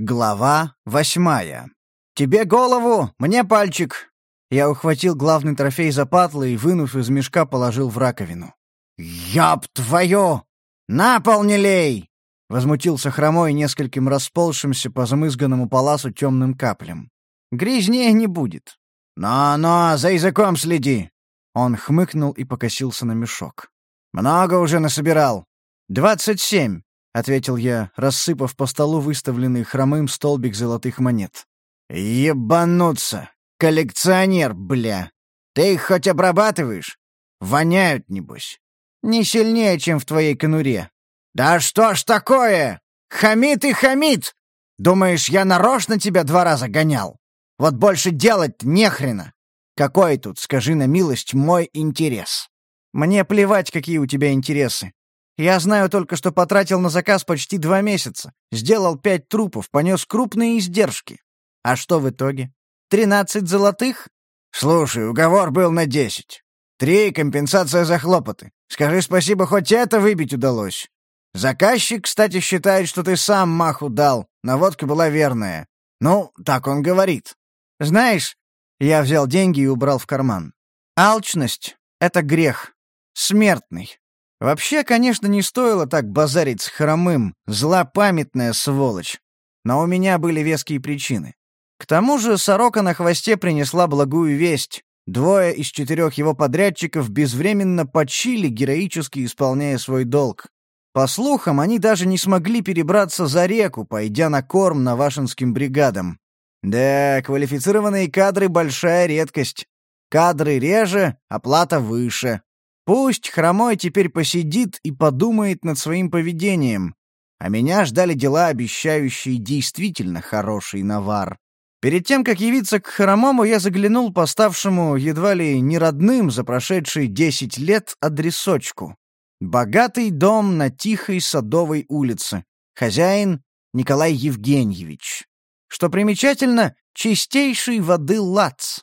Глава восьмая. «Тебе голову, мне пальчик!» Я ухватил главный трофей за патлы и, вынув из мешка, положил в раковину. «Ёб твою! На пол не лей!» Возмутился хромой нескольким расползшимся по замызганному паласу темным каплям. «Грязнее не будет». «Но-но, за языком следи!» Он хмыкнул и покосился на мешок. «Много уже насобирал». «Двадцать семь», — ответил я, рассыпав по столу выставленный хромым столбик золотых монет. «Ебануться! Коллекционер, бля! Ты их хоть обрабатываешь? Воняют, небось. Не сильнее, чем в твоей конуре. Да что ж такое? Хамит и хамит! Думаешь, я нарочно тебя два раза гонял? Вот больше делать нехрена. Какой тут, скажи на милость, мой интерес? Мне плевать, какие у тебя интересы. Я знаю только, что потратил на заказ почти два месяца, сделал пять трупов, понес крупные издержки. А что в итоге? Тринадцать золотых? Слушай, уговор был на десять. Три — компенсация за хлопоты. Скажи спасибо, хоть это выбить удалось. Заказчик, кстати, считает, что ты сам маху дал. Наводка была верная. Ну, так он говорит. Знаешь, я взял деньги и убрал в карман. Алчность — это грех. Смертный. Вообще, конечно, не стоило так базарить с хромым, злопамятная сволочь. Но у меня были веские причины. К тому же сорока на хвосте принесла благую весть. Двое из четырех его подрядчиков безвременно почили, героически исполняя свой долг. По слухам, они даже не смогли перебраться за реку, пойдя на корм навашинским бригадам. Да, квалифицированные кадры — большая редкость. Кадры реже, оплата выше. Пусть Хромой теперь посидит и подумает над своим поведением. А меня ждали дела, обещающие действительно хороший навар. Перед тем, как явиться к Хромому, я заглянул по ставшему едва ли не родным за прошедшие десять лет адресочку. Богатый дом на тихой садовой улице. Хозяин — Николай Евгеньевич. Что примечательно, чистейшей воды лац.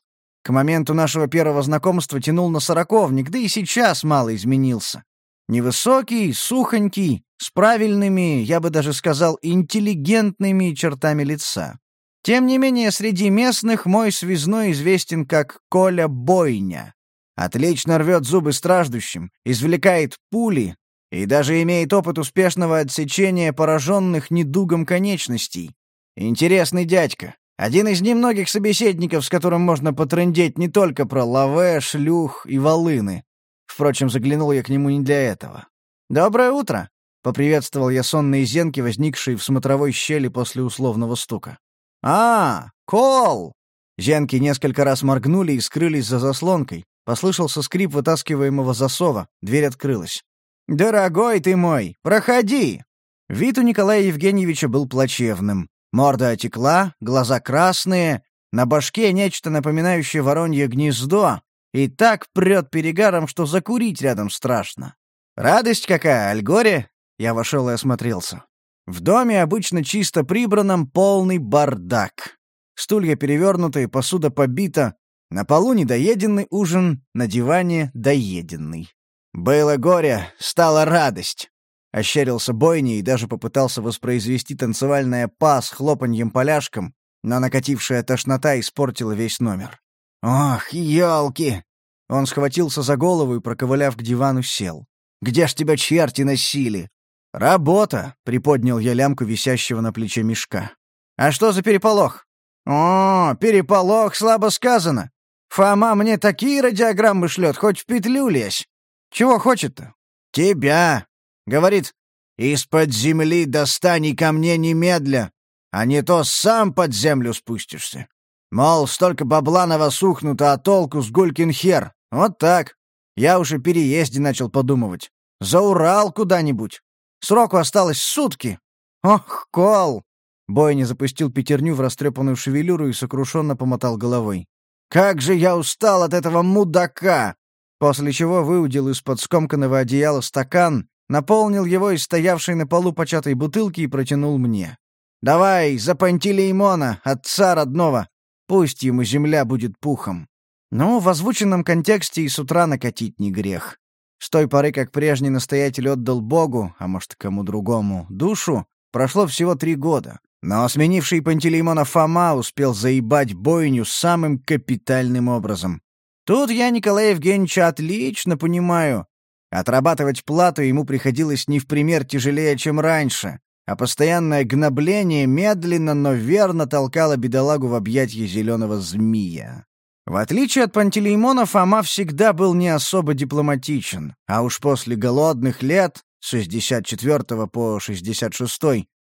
К моменту нашего первого знакомства тянул на сороковник, да и сейчас мало изменился. Невысокий, сухонький, с правильными, я бы даже сказал, интеллигентными чертами лица. Тем не менее, среди местных мой связной известен как Коля Бойня. Отлично рвет зубы страждущим, извлекает пули и даже имеет опыт успешного отсечения пораженных недугом конечностей. Интересный дядька. Один из немногих собеседников, с которым можно потрындеть не только про лаве, шлюх и волыны. Впрочем, заглянул я к нему не для этого. «Доброе утро!» — поприветствовал я сонные зенки, возникшие в смотровой щели после условного стука. «А, Кол!» Зенки несколько раз моргнули и скрылись за заслонкой. Послышался скрип вытаскиваемого засова, дверь открылась. «Дорогой ты мой, проходи!» Вид у Николая Евгеньевича был плачевным. Морда отекла, глаза красные, на башке нечто напоминающее воронье гнездо, и так прет перегаром, что закурить рядом страшно. Радость какая, Альгоре? Я вошел и осмотрелся. В доме, обычно чисто прибранном, полный бардак. Стулья перевернуты, посуда побита, на полу недоеденный ужин, на диване доеденный. Было горе, стала радость. Ощерился Бойни и даже попытался воспроизвести танцевальное па с хлопаньем поляшком, но накатившая тошнота испортила весь номер. «Ох, елки!» Он схватился за голову и, проковыляв к дивану, сел. «Где ж тебя черти носили?» «Работа!» — приподнял я лямку висящего на плече мешка. «А что за переполох?» «О, переполох, слабо сказано. Фома мне такие радиограммы шлет, хоть в петлю лезь. Чего хочет-то?» «Тебя!» Говорит, «Из-под земли достань ко мне немедля, а не то сам под землю спустишься». Мол, столько бабла на а толку с гулькин хер. Вот так. Я уже переезде начал подумывать. За Урал куда-нибудь. Сроку осталось сутки. Ох, кол! Бойни запустил пятерню в растрепанную шевелюру и сокрушенно помотал головой. «Как же я устал от этого мудака!» После чего выудил из-под скомканного одеяла стакан наполнил его из стоявшей на полу початой бутылки и протянул мне. «Давай, за Пантелеймона, отца родного! Пусть ему земля будет пухом!» Ну, в озвученном контексте и с утра накатить не грех. С той поры, как прежний настоятель отдал Богу, а может, кому другому, душу, прошло всего три года. Но сменивший Пантелеймона Фома успел заебать бойню самым капитальным образом. Тут я Николая Евгеньевича отлично понимаю. Отрабатывать плату ему приходилось не в пример тяжелее, чем раньше, а постоянное гнобление медленно, но верно толкало бедолагу в объятье зеленого змея. В отличие от Пантелеймона, Фома всегда был не особо дипломатичен, а уж после голодных лет, с 64 по 66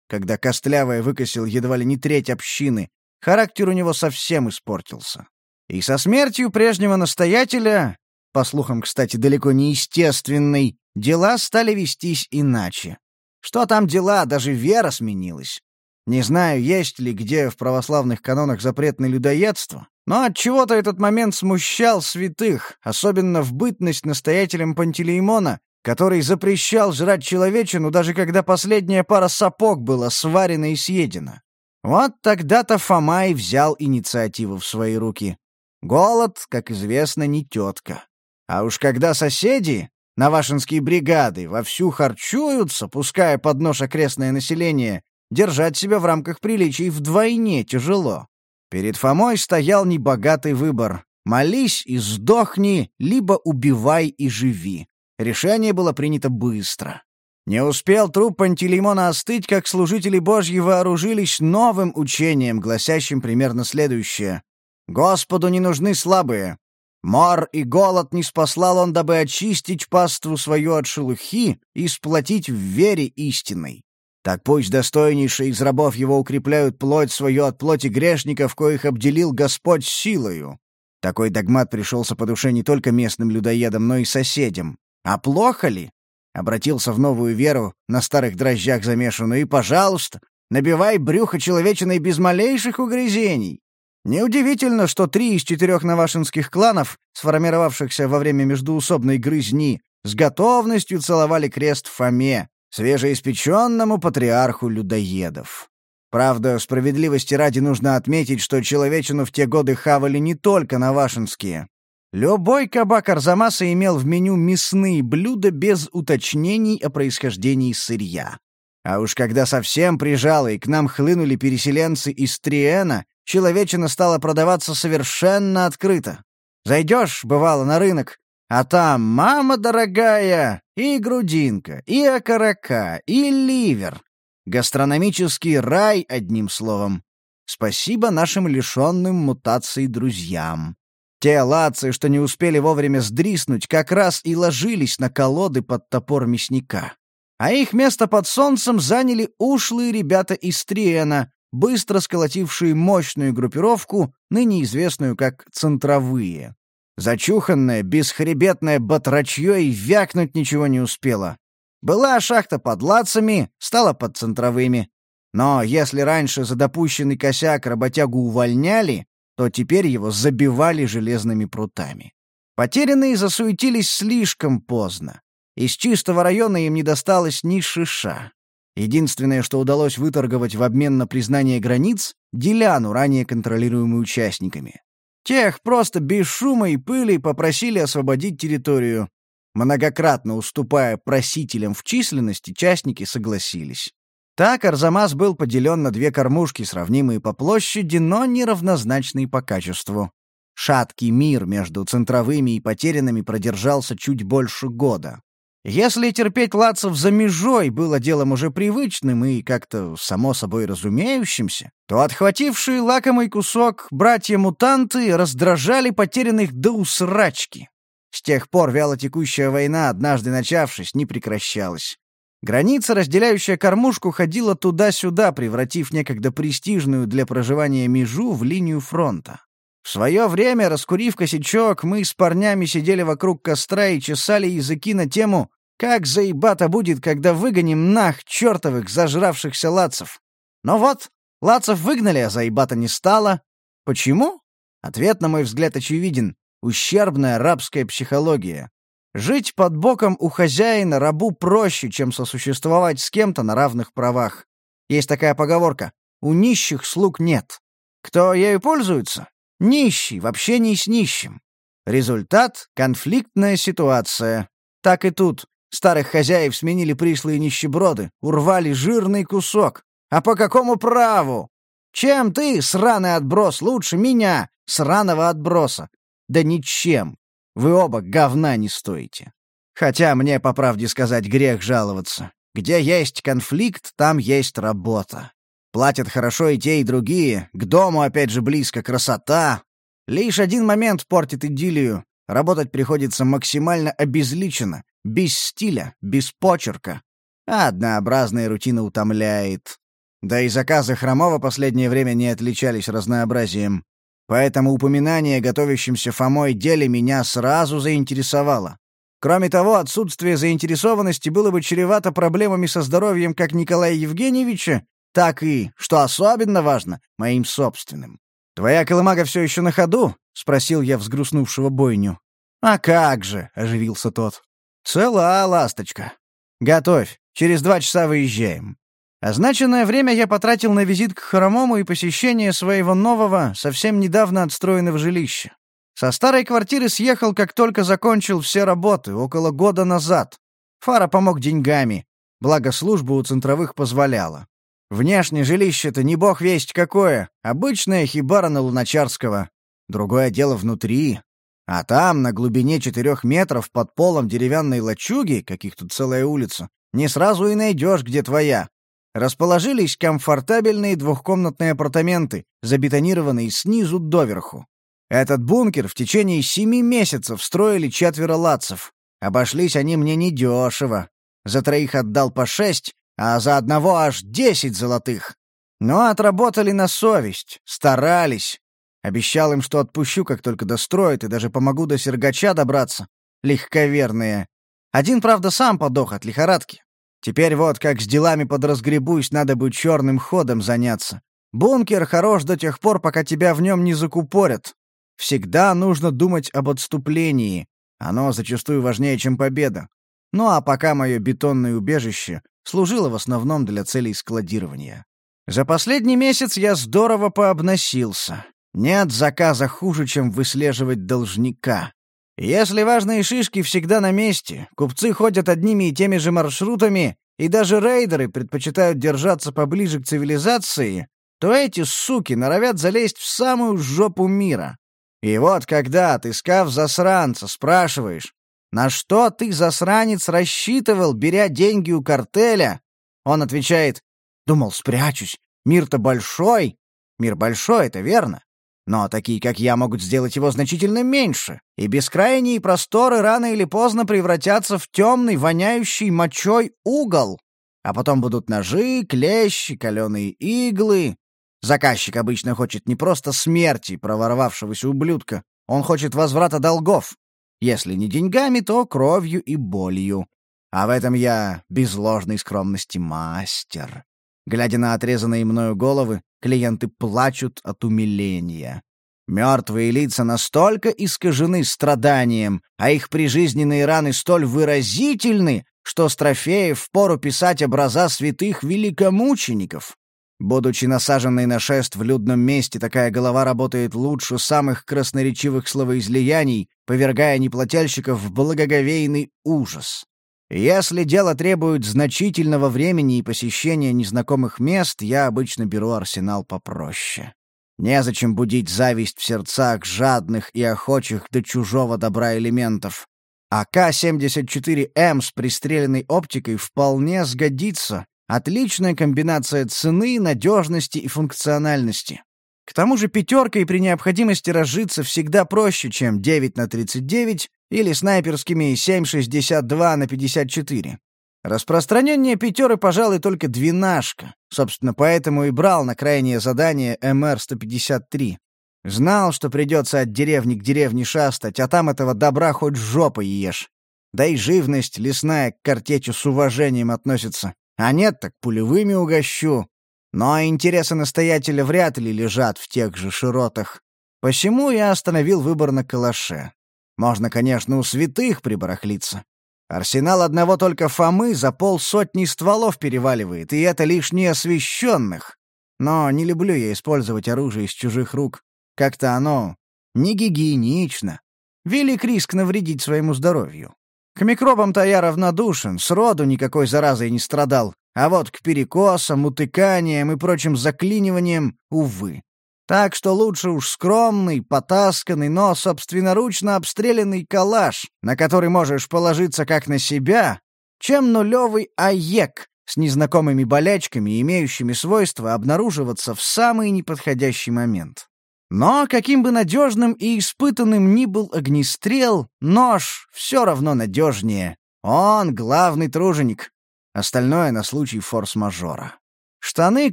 когда Костлявая выкосил едва ли не треть общины, характер у него совсем испортился. И со смертью прежнего настоятеля, по слухам, кстати, далеко не естественной, дела стали вестись иначе. Что там дела, даже вера сменилась. Не знаю, есть ли где в православных канонах запрет на людоедство, но от чего то этот момент смущал святых, особенно в бытность настоятелем Пантелеймона, который запрещал жрать человечину, даже когда последняя пара сапог была сварена и съедена. Вот тогда-то Фома и взял инициативу в свои руки. Голод, как известно, не тетка. А уж когда соседи, навашинские бригады, вовсю харчуются, пуская под нож окрестное население, держать себя в рамках приличий вдвойне тяжело. Перед Фомой стоял небогатый выбор — молись и сдохни, либо убивай и живи. Решение было принято быстро. Не успел труп Пантелеймона остыть, как служители Божьи вооружились новым учением, гласящим примерно следующее. «Господу не нужны слабые. Мор и голод не спаслал он, дабы очистить паству свою от шелухи и сплотить в вере истинной. Так пусть достойнейшие из рабов его укрепляют плоть свою от плоти грешников, коих обделил Господь силою». Такой догмат пришелся по душе не только местным людоедам, но и соседям. А плохо ли? Обратился в новую веру, на старых дрожжах замешанную, и, пожалуйста, набивай брюхо человечиной без малейших угрызений. Неудивительно, что три из четырех навашинских кланов, сформировавшихся во время междуусобной грызни, с готовностью целовали крест Фоме, свежеиспеченному патриарху людоедов. Правда, справедливости ради нужно отметить, что человечину в те годы хавали не только навашинские. Любой кабак Арзамаса имел в меню мясные блюда без уточнений о происхождении сырья. А уж когда совсем прижало и к нам хлынули переселенцы из Триэна, человечина стала продаваться совершенно открыто. Зайдешь, бывало, на рынок, а там мама дорогая, и грудинка, и окорока, и ливер. Гастрономический рай, одним словом. Спасибо нашим лишенным мутаций друзьям. Те лацы, что не успели вовремя сдриснуть, как раз и ложились на колоды под топор мясника. А их место под солнцем заняли ушлые ребята из Триена, быстро сколотившие мощную группировку, ныне известную как «центровые». Зачуханное, бесхребетное батрачье и вякнуть ничего не успело. Была шахта под лацами, стала под центровыми. Но если раньше за допущенный косяк работягу увольняли, то теперь его забивали железными прутами. Потерянные засуетились слишком поздно. Из чистого района им не досталось ни шиша. Единственное, что удалось выторговать в обмен на признание границ — деляну, ранее контролируемую участниками. Тех просто без шума и пыли попросили освободить территорию. Многократно уступая просителям в численности, частники согласились. Так Арзамас был поделен на две кормушки, сравнимые по площади, но неравнозначные по качеству. Шаткий мир между центровыми и потерянными продержался чуть больше года. Если терпеть лацев за межой было делом уже привычным и как-то само собой разумеющимся, то отхватившие лакомый кусок братья-мутанты раздражали потерянных до усрачки. С тех пор вялотекущая война, однажды начавшись, не прекращалась. Граница, разделяющая кормушку, ходила туда-сюда, превратив некогда престижную для проживания межу в линию фронта. В свое время, раскурив косячок, мы с парнями сидели вокруг костра и чесали языки на тему «Как заебато будет, когда выгоним нах чертовых зажравшихся лацев?» Но вот, лацев выгнали, а заебато не стало. Почему? Ответ, на мой взгляд, очевиден. Ущербная рабская психология. Жить под боком у хозяина рабу проще, чем сосуществовать с кем-то на равных правах. Есть такая поговорка «У нищих слуг нет». Кто ею пользуется? Нищий в общении с нищим. Результат — конфликтная ситуация. Так и тут. Старых хозяев сменили пришлые нищеброды, урвали жирный кусок. А по какому праву? Чем ты, сраный отброс, лучше меня, сраного отброса? Да ничем. Вы оба говна не стоите. Хотя мне, по правде сказать, грех жаловаться. Где есть конфликт, там есть работа. Платят хорошо и те, и другие. К дому, опять же, близко, красота. Лишь один момент портит идиллию. Работать приходится максимально обезличенно, без стиля, без почерка. А однообразная рутина утомляет. Да и заказы Хромова последнее время не отличались разнообразием. Поэтому упоминание о готовящемся Фомой деле меня сразу заинтересовало. Кроме того, отсутствие заинтересованности было бы чревато проблемами со здоровьем как Николая Евгеньевича, так и, что особенно важно, моим собственным. «Твоя колымага все еще на ходу?» — спросил я взгрустнувшего бойню. «А как же!» — оживился тот. «Цела, ласточка. Готовь, через два часа выезжаем». Означенное время я потратил на визит к Хромому и посещение своего нового, совсем недавно отстроенного жилища. Со старой квартиры съехал, как только закончил все работы, около года назад. Фара помог деньгами, благо служба у центровых позволяла. Внешне жилище-то не бог весть какое, обычная хибара на Луначарского. Другое дело внутри. А там, на глубине четырех метров, под полом деревянной лачуги, каких тут целая улица, не сразу и найдешь, где твоя. Расположились комфортабельные двухкомнатные апартаменты, забетонированные снизу доверху. Этот бункер в течение семи месяцев строили четверо лацев. Обошлись они мне недешево. За троих отдал по шесть, а за одного аж десять золотых. Но отработали на совесть, старались. Обещал им, что отпущу, как только достроят, и даже помогу до Сергача добраться. Легковерные. Один, правда, сам подох от лихорадки. Теперь вот как с делами подразгребусь, надо бы черным ходом заняться. Бункер хорош до тех пор, пока тебя в нем не закупорят. Всегда нужно думать об отступлении. Оно зачастую важнее, чем победа. Ну а пока мое бетонное убежище служило в основном для целей складирования. За последний месяц я здорово пообносился. Нет заказа хуже, чем выслеживать должника. Если важные шишки всегда на месте, купцы ходят одними и теми же маршрутами, и даже рейдеры предпочитают держаться поближе к цивилизации, то эти суки норовят залезть в самую жопу мира. И вот когда, отыскав засранца, спрашиваешь, на что ты, засранец, рассчитывал, беря деньги у картеля? Он отвечает, думал, спрячусь, мир-то большой. Мир большой, это верно. Но такие, как я, могут сделать его значительно меньше, и бескрайние просторы рано или поздно превратятся в темный, воняющий мочой угол. А потом будут ножи, клещи, каленые иглы, Заказчик обычно хочет не просто смерти проворовавшегося ублюдка, он хочет возврата долгов. Если не деньгами, то кровью и болью. А в этом я без ложной скромности мастер. Глядя на отрезанные мною головы, клиенты плачут от умиления. Мертвые лица настолько искажены страданием, а их прижизненные раны столь выразительны, что с трофеев впору писать образа святых великомучеников. Будучи насаженной на шест в людном месте, такая голова работает лучше самых красноречивых словоизлияний, повергая неплательщиков в благоговейный ужас. Если дело требует значительного времени и посещения незнакомых мест, я обычно беру арсенал попроще. Незачем будить зависть в сердцах жадных и охочих до чужого добра элементов. АК-74М с пристреленной оптикой вполне сгодится, Отличная комбинация цены, надежности и функциональности. К тому же пятеркой при необходимости разжиться всегда проще, чем 9 на 39 или снайперскими 7,62 на 54. Распространение пятеры, пожалуй, только двенашка. Собственно, поэтому и брал на крайнее задание МР-153. Знал, что придется от деревни к деревне шастать, а там этого добра хоть жопой ешь. Да и живность лесная к картечу с уважением относится. А нет, так пулевыми угощу. Но интересы настоятеля вряд ли лежат в тех же широтах. Посему я остановил выбор на калаше. Можно, конечно, у святых прибарахлиться. Арсенал одного только Фомы за полсотни стволов переваливает, и это лишь неосвещенных. Но не люблю я использовать оружие из чужих рук. Как-то оно не гигиенично. Велик риск навредить своему здоровью. К микробам-то я равнодушен, сроду никакой заразой не страдал, А вот к перекосам, утыканиям и прочим заклиниваниям — увы. Так что лучше уж скромный, потасканный, но собственноручно обстрелянный калаш, на который можешь положиться как на себя, чем нулевый АЕК с незнакомыми болячками, имеющими свойство обнаруживаться в самый неподходящий момент. Но каким бы надежным и испытанным ни был огнестрел, нож все равно надежнее. Он главный труженик. Остальное на случай форс-мажора. Штаны,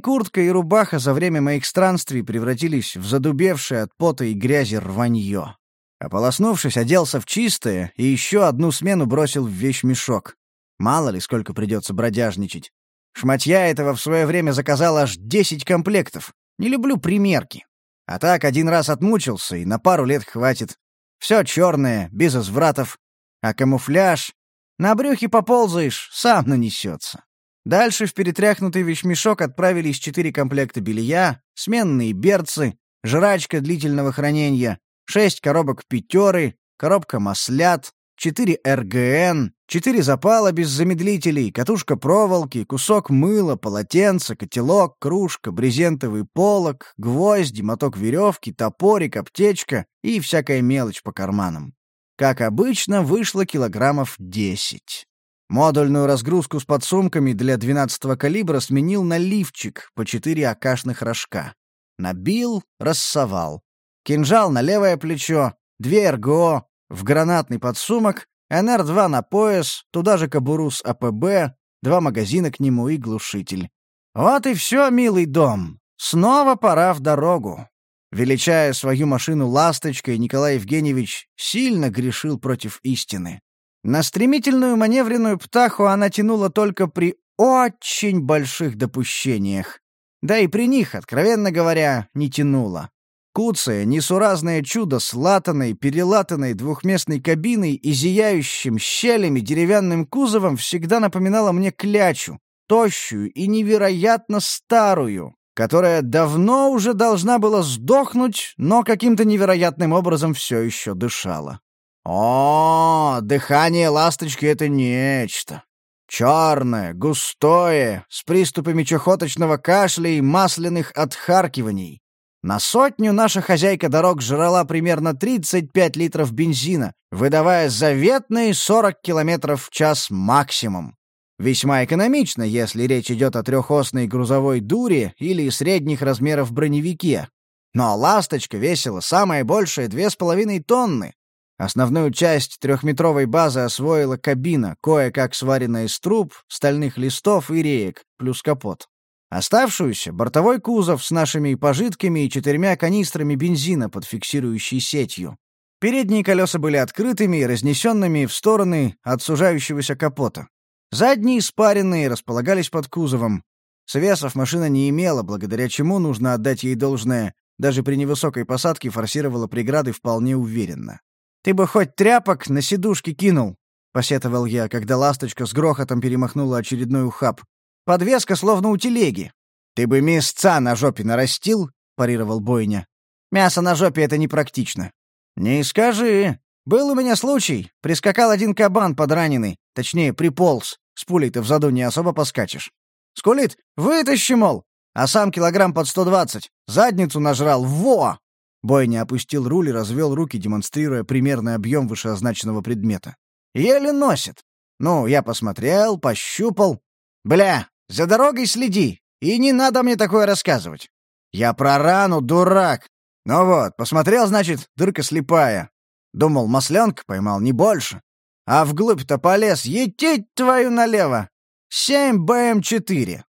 куртка и рубаха за время моих странствий превратились в задубевшее от пота и грязи рванье. Ополоснувшись, оделся в чистое и еще одну смену бросил в вещмешок. Мало ли, сколько придется бродяжничать. Шматья этого в свое время заказал аж десять комплектов. Не люблю примерки. А так один раз отмучился, и на пару лет хватит. Все черное, без извратов. А камуфляж... На брюхе поползаешь, сам нанесется. Дальше в перетряхнутый вещмешок отправились четыре комплекта белья, сменные берцы, жрачка длительного хранения, шесть коробок пятеры, коробка маслят, четыре РГН, четыре запала без замедлителей, катушка проволоки, кусок мыла, полотенце, котелок, кружка, брезентовый полог, гвозди, моток веревки, топорик, аптечка и всякая мелочь по карманам. Как обычно, вышло килограммов десять. Модульную разгрузку с подсумками для 12-го калибра сменил на лифчик по четыре акашных рожка. Набил, рассовал. Кинжал на левое плечо, две РГО, в гранатный подсумок, НР-2 на пояс, туда же кобуру с АПБ, два магазина к нему и глушитель. Вот и все, милый дом. Снова пора в дорогу. Величая свою машину «Ласточкой», Николай Евгеньевич сильно грешил против истины. На стремительную маневренную птаху она тянула только при очень больших допущениях. Да и при них, откровенно говоря, не тянула. Куцая, несуразное чудо с латаной, перелатанной двухместной кабиной и зияющим щелями деревянным кузовом всегда напоминала мне клячу, тощую и невероятно старую, которая давно уже должна была сдохнуть, но каким-то невероятным образом все еще дышала. О, дыхание ласточки — это нечто. Черное, густое, с приступами чехоточного кашля и масляных отхаркиваний. На сотню наша хозяйка дорог жрала примерно 35 литров бензина, выдавая заветные 40 километров в час максимум. Весьма экономично, если речь идет о трехосной грузовой дуре или средних размеров броневике. Но «Ласточка» весила самое большее две с половиной тонны, Основную часть трехметровой базы освоила кабина, кое-как сваренная из труб, стальных листов и реек, плюс капот. Оставшуюся — бортовой кузов с нашими пожитками и четырьмя канистрами бензина под фиксирующей сетью. Передние колеса были открытыми и разнесенными в стороны от сужающегося капота. Задние спаренные располагались под кузовом. Свесов машина не имела, благодаря чему, нужно отдать ей должное, даже при невысокой посадке форсировала преграды вполне уверенно. «Ты бы хоть тряпок на сидушки кинул», — посетовал я, когда ласточка с грохотом перемахнула очередной ухаб. «Подвеска словно у телеги». «Ты бы мясца на жопе нарастил», — парировал Бойня. «Мясо на жопе — это непрактично». «Не скажи. Был у меня случай. Прискакал один кабан подраненный, точнее, приполз. С пулей-то в заду не особо поскачешь. Скулит, вытащи, мол. А сам килограмм под сто двадцать. Задницу нажрал. Во! Бойня опустил руль и развел руки, демонстрируя примерный объем вышеозначенного предмета. «Еле носит. Ну, я посмотрел, пощупал. Бля, за дорогой следи, и не надо мне такое рассказывать. Я про рану, дурак. Ну вот, посмотрел, значит, дырка слепая. Думал, масленка поймал, не больше. А вглубь-то полез, етить твою налево. Семь БМ-4.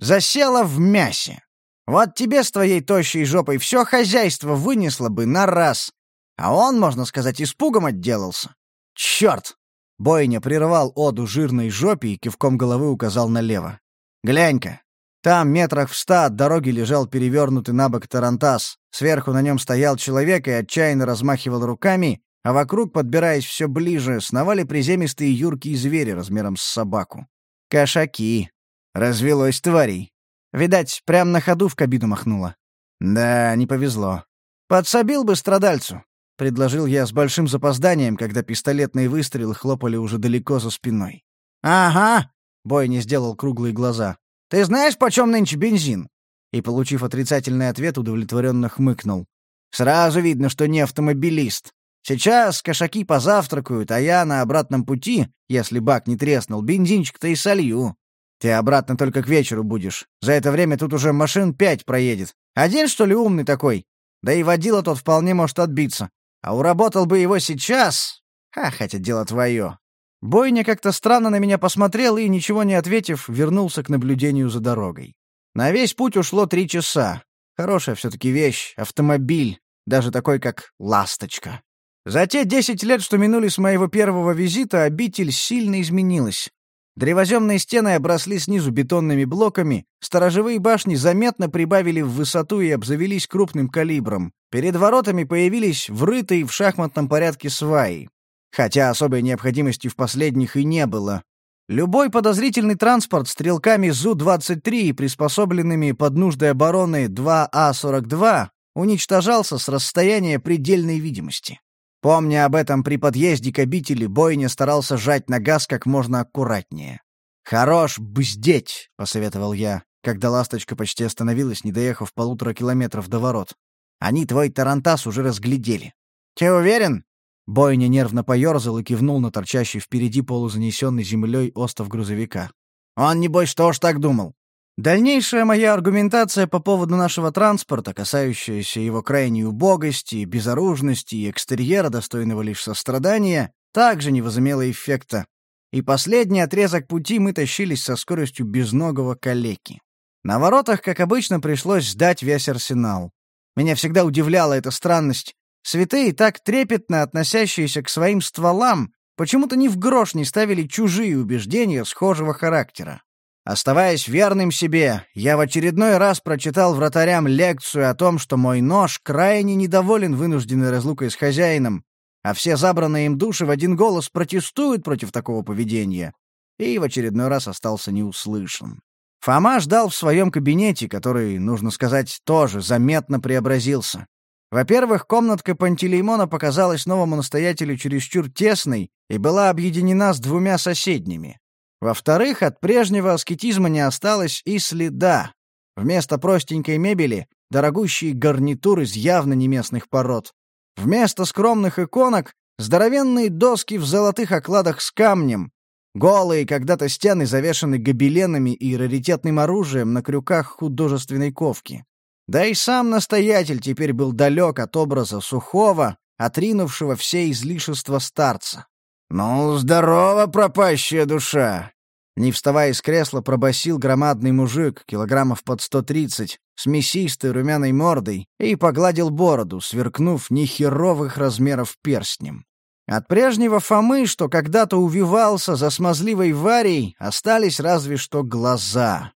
Засела в мясе. Вот тебе с твоей тощей жопой все хозяйство вынесло бы на раз. А он, можно сказать, испугом отделался. Черт! Бойня прервал оду жирной жопе и кивком головы указал налево. «Глянь-ка! Там, метрах в ста от дороги, лежал перевернутый на бок тарантас. Сверху на нем стоял человек и отчаянно размахивал руками, а вокруг, подбираясь все ближе, сновали приземистые юркие звери размером с собаку. Кошаки. Развелось тварей. Видать, прямо на ходу в кабину махнула. Да, не повезло. Подсобил бы страдальцу, предложил я с большим запозданием, когда пистолетные выстрелы хлопали уже далеко за спиной. Ага, Бой не сделал круглые глаза. Ты знаешь, почем нынче бензин?» И, получив отрицательный ответ, удовлетворенно хмыкнул. «Сразу видно, что не автомобилист. Сейчас кошаки позавтракают, а я на обратном пути, если бак не треснул, бензинчик-то и солью. Ты обратно только к вечеру будешь. За это время тут уже машин пять проедет. Один, что ли, умный такой? Да и водила тот вполне может отбиться. А уработал бы его сейчас... Ха, хотя дело твое. Бойня как-то странно на меня посмотрел и, ничего не ответив, вернулся к наблюдению за дорогой. На весь путь ушло три часа. Хорошая все-таки вещь, автомобиль, даже такой, как «Ласточка». За те десять лет, что минули с моего первого визита, обитель сильно изменилась. Древоземные стены обросли снизу бетонными блоками, сторожевые башни заметно прибавили в высоту и обзавелись крупным калибром. Перед воротами появились врытые в шахматном порядке сваи хотя особой необходимости в последних и не было. Любой подозрительный транспорт стрелками ЗУ-23 и приспособленными под нужды обороны 2А-42 а уничтожался с расстояния предельной видимости. Помня об этом при подъезде к обители, Бойня старался жать на газ как можно аккуратнее. «Хорош бздеть», — посоветовал я, когда «Ласточка» почти остановилась, не доехав полутора километров до ворот. «Они твой тарантас уже разглядели». «Ты уверен?» Бойня нервно поерзал и кивнул на торчащий впереди полузанесенный землей остов грузовика. «Он, небось, тоже так думал». Дальнейшая моя аргументация по поводу нашего транспорта, касающаяся его крайней убогости, безоружности и экстерьера, достойного лишь сострадания, также не возымела эффекта. И последний отрезок пути мы тащились со скоростью безногого калеки. На воротах, как обычно, пришлось сдать весь арсенал. Меня всегда удивляла эта странность. Святые, так трепетно относящиеся к своим стволам, почему-то ни в грош не ставили чужие убеждения схожего характера. Оставаясь верным себе, я в очередной раз прочитал вратарям лекцию о том, что мой нож крайне недоволен вынужденной разлукой с хозяином, а все забранные им души в один голос протестуют против такого поведения, и в очередной раз остался неуслышан. Фома ждал в своем кабинете, который, нужно сказать, тоже заметно преобразился. Во-первых, комнатка Пантелеймона показалась новому настоятелю чересчур тесной и была объединена с двумя соседними. Во-вторых, от прежнего аскетизма не осталось и следа. Вместо простенькой мебели — дорогущие гарнитуры из явно неместных пород. Вместо скромных иконок — здоровенные доски в золотых окладах с камнем. Голые когда-то стены завешаны гобеленами и раритетным оружием на крюках художественной ковки. Да и сам настоятель теперь был далек от образа сухого, отринувшего все излишества старца. «Ну, здорово, пропащая душа!» Не вставая из кресла, пробасил громадный мужик, килограммов под сто тридцать, с мясистой румяной мордой, и погладил бороду, сверкнув нехеровых размеров перстнем. От прежнего Фомы, что когда-то увивался за смазливой Варей, остались разве что глаза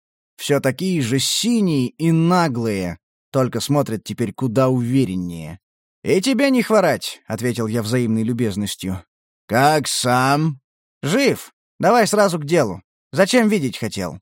все такие же синие и наглые, только смотрят теперь куда увереннее. «И тебе не хворать», — ответил я взаимной любезностью. «Как сам?» «Жив. Давай сразу к делу. Зачем видеть хотел?»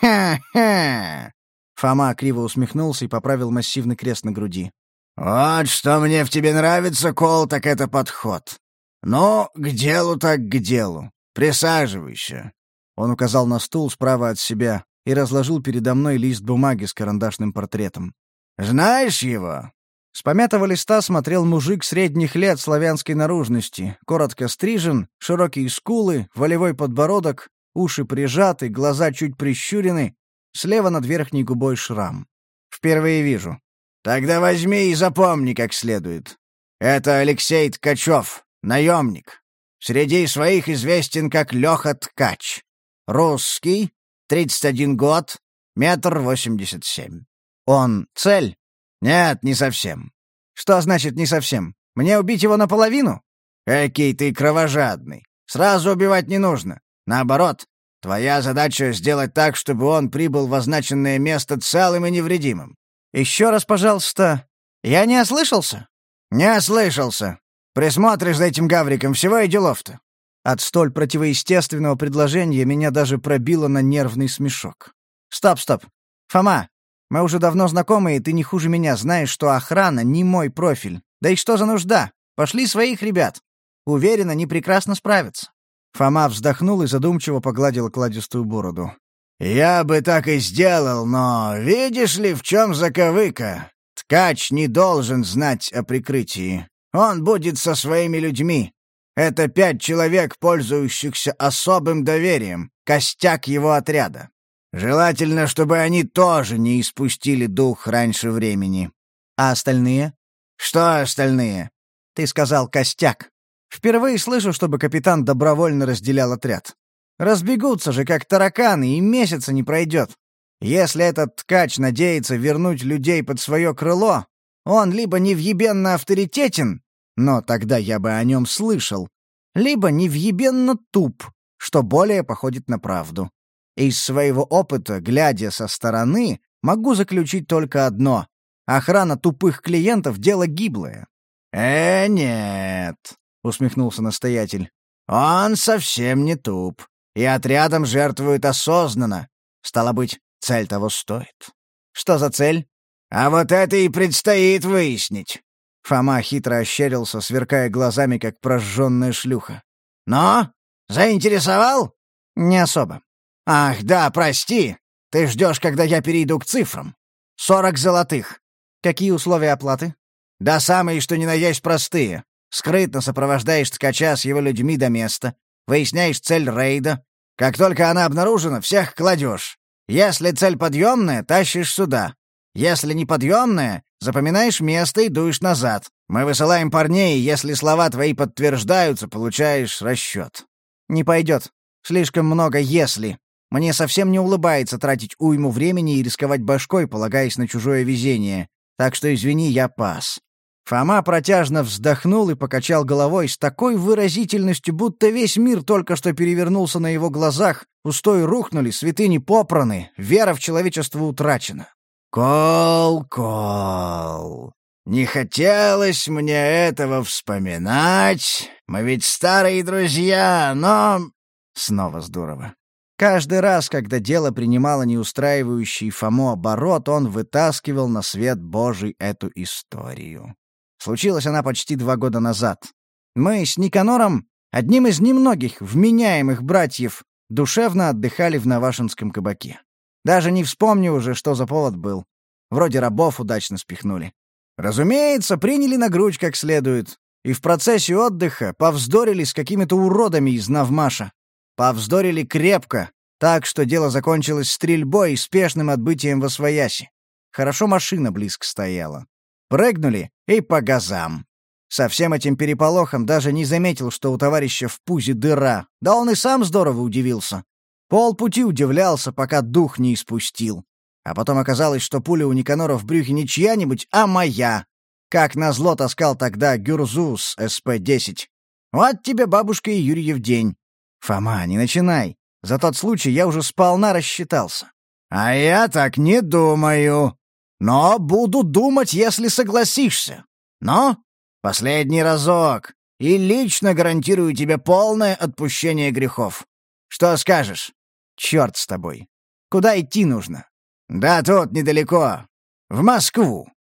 «Ха-ха!» Фома криво усмехнулся и поправил массивный крест на груди. «Вот что мне в тебе нравится, Кол, так это подход. Ну, к делу так к делу. Присаживайся». Он указал на стул справа от себя, и разложил передо мной лист бумаги с карандашным портретом. «Знаешь его?» С помятого листа смотрел мужик средних лет славянской наружности, коротко стрижен, широкие скулы, волевой подбородок, уши прижаты, глаза чуть прищурены, слева над верхней губой шрам. «Впервые вижу». «Тогда возьми и запомни как следует. Это Алексей Ткачев, наемник. Среди своих известен как Леха Ткач. Русский, Тридцать один год, метр восемьдесят семь. Он цель? Нет, не совсем. Что значит не совсем? Мне убить его наполовину? Экий ты кровожадный. Сразу убивать не нужно. Наоборот, твоя задача сделать так, чтобы он прибыл в означенное место целым и невредимым. Еще раз, пожалуйста. Я не ослышался? Не ослышался. Присмотришь за этим гавриком, всего и делов-то. От столь противоестественного предложения меня даже пробило на нервный смешок. «Стоп, стоп. Фома, мы уже давно знакомы, и ты не хуже меня знаешь, что охрана не мой профиль. Да и что за нужда? Пошли своих ребят. Уверен, они прекрасно справятся». Фома вздохнул и задумчиво погладил кладистую бороду. «Я бы так и сделал, но видишь ли, в чем заковыка? Ткач не должен знать о прикрытии. Он будет со своими людьми. Это пять человек, пользующихся особым доверием, костяк его отряда. Желательно, чтобы они тоже не испустили дух раньше времени. А остальные? Что остальные? Ты сказал «костяк». Впервые слышу, чтобы капитан добровольно разделял отряд. Разбегутся же, как тараканы, и месяца не пройдет. Если этот ткач надеется вернуть людей под свое крыло, он либо невъебенно авторитетен, но тогда я бы о нем слышал, либо невъебенно туп, что более походит на правду. Из своего опыта, глядя со стороны, могу заключить только одно — охрана тупых клиентов — дело гиблое. «Э, нет», — усмехнулся настоятель. «Он совсем не туп и отрядом жертвует осознанно. Стало быть, цель того стоит. Что за цель? А вот это и предстоит выяснить. Фома хитро ощерился, сверкая глазами, как прожженная шлюха. «Но? Заинтересовал?» «Не особо». «Ах, да, прости. Ты ждешь, когда я перейду к цифрам. Сорок золотых». «Какие условия оплаты?» «Да самые, что ни на есть простые. Скрытно сопровождаешь ткача с его людьми до места, выясняешь цель рейда. Как только она обнаружена, всех кладешь. Если цель подъемная, тащишь сюда. Если неподъемная, запоминаешь место и дуешь назад. Мы высылаем парней, и если слова твои подтверждаются, получаешь расчет. Не пойдет. Слишком много «если». Мне совсем не улыбается тратить уйму времени и рисковать башкой, полагаясь на чужое везение. Так что, извини, я пас. Фома протяжно вздохнул и покачал головой с такой выразительностью, будто весь мир только что перевернулся на его глазах, устои рухнули, святыни попраны, вера в человечество утрачена. «Кол, кол, не хотелось мне этого вспоминать. Мы ведь старые друзья, но...» Снова здорово. Каждый раз, когда дело принимало неустраивающий Фому оборот, он вытаскивал на свет Божий эту историю. Случилась она почти два года назад. Мы с Никанором, одним из немногих вменяемых братьев, душевно отдыхали в Навашинском кабаке. Даже не вспомню уже, что за повод был. Вроде рабов удачно спихнули. Разумеется, приняли на грудь как следует. И в процессе отдыха повздорили с какими-то уродами из Навмаша. Повздорили крепко, так что дело закончилось стрельбой и спешным отбытием во свояси. Хорошо машина близко стояла. Прыгнули и по газам. Со всем этим переполохом даже не заметил, что у товарища в пузе дыра. Да он и сам здорово удивился. Полпути удивлялся, пока дух не испустил. А потом оказалось, что пуля у Никанора в брюхе не чья-нибудь, а моя. Как назло таскал тогда Гюрзус СП-10. Вот тебе бабушка и Юрьев день. Фома, не начинай. За тот случай я уже сполна рассчитался. А я так не думаю. Но буду думать, если согласишься. Но последний разок, и лично гарантирую тебе полное отпущение грехов. Что скажешь? Черт с тобой. Куда идти нужно? Да тут недалеко. В Москву.